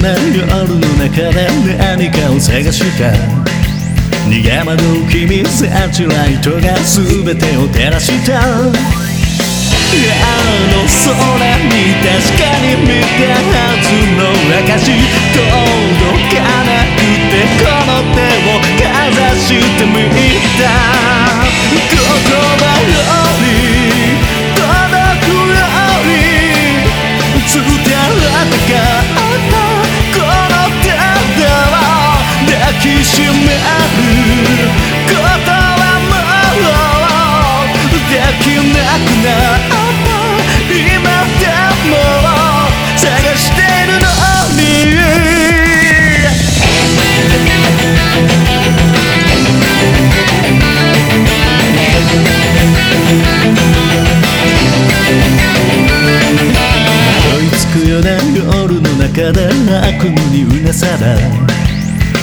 な夜の中で何かを探した。逃げ惑う君あチライトが全てを照らした。あの空に確かに見たはずの証届かなくてこの手をかざしてみた。よな夜の中で悪夢にうなさら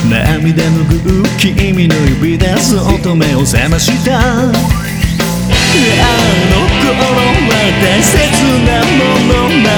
涙拭う君の指でそっと目を覚ました。あの頃は大切なものな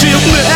feel me.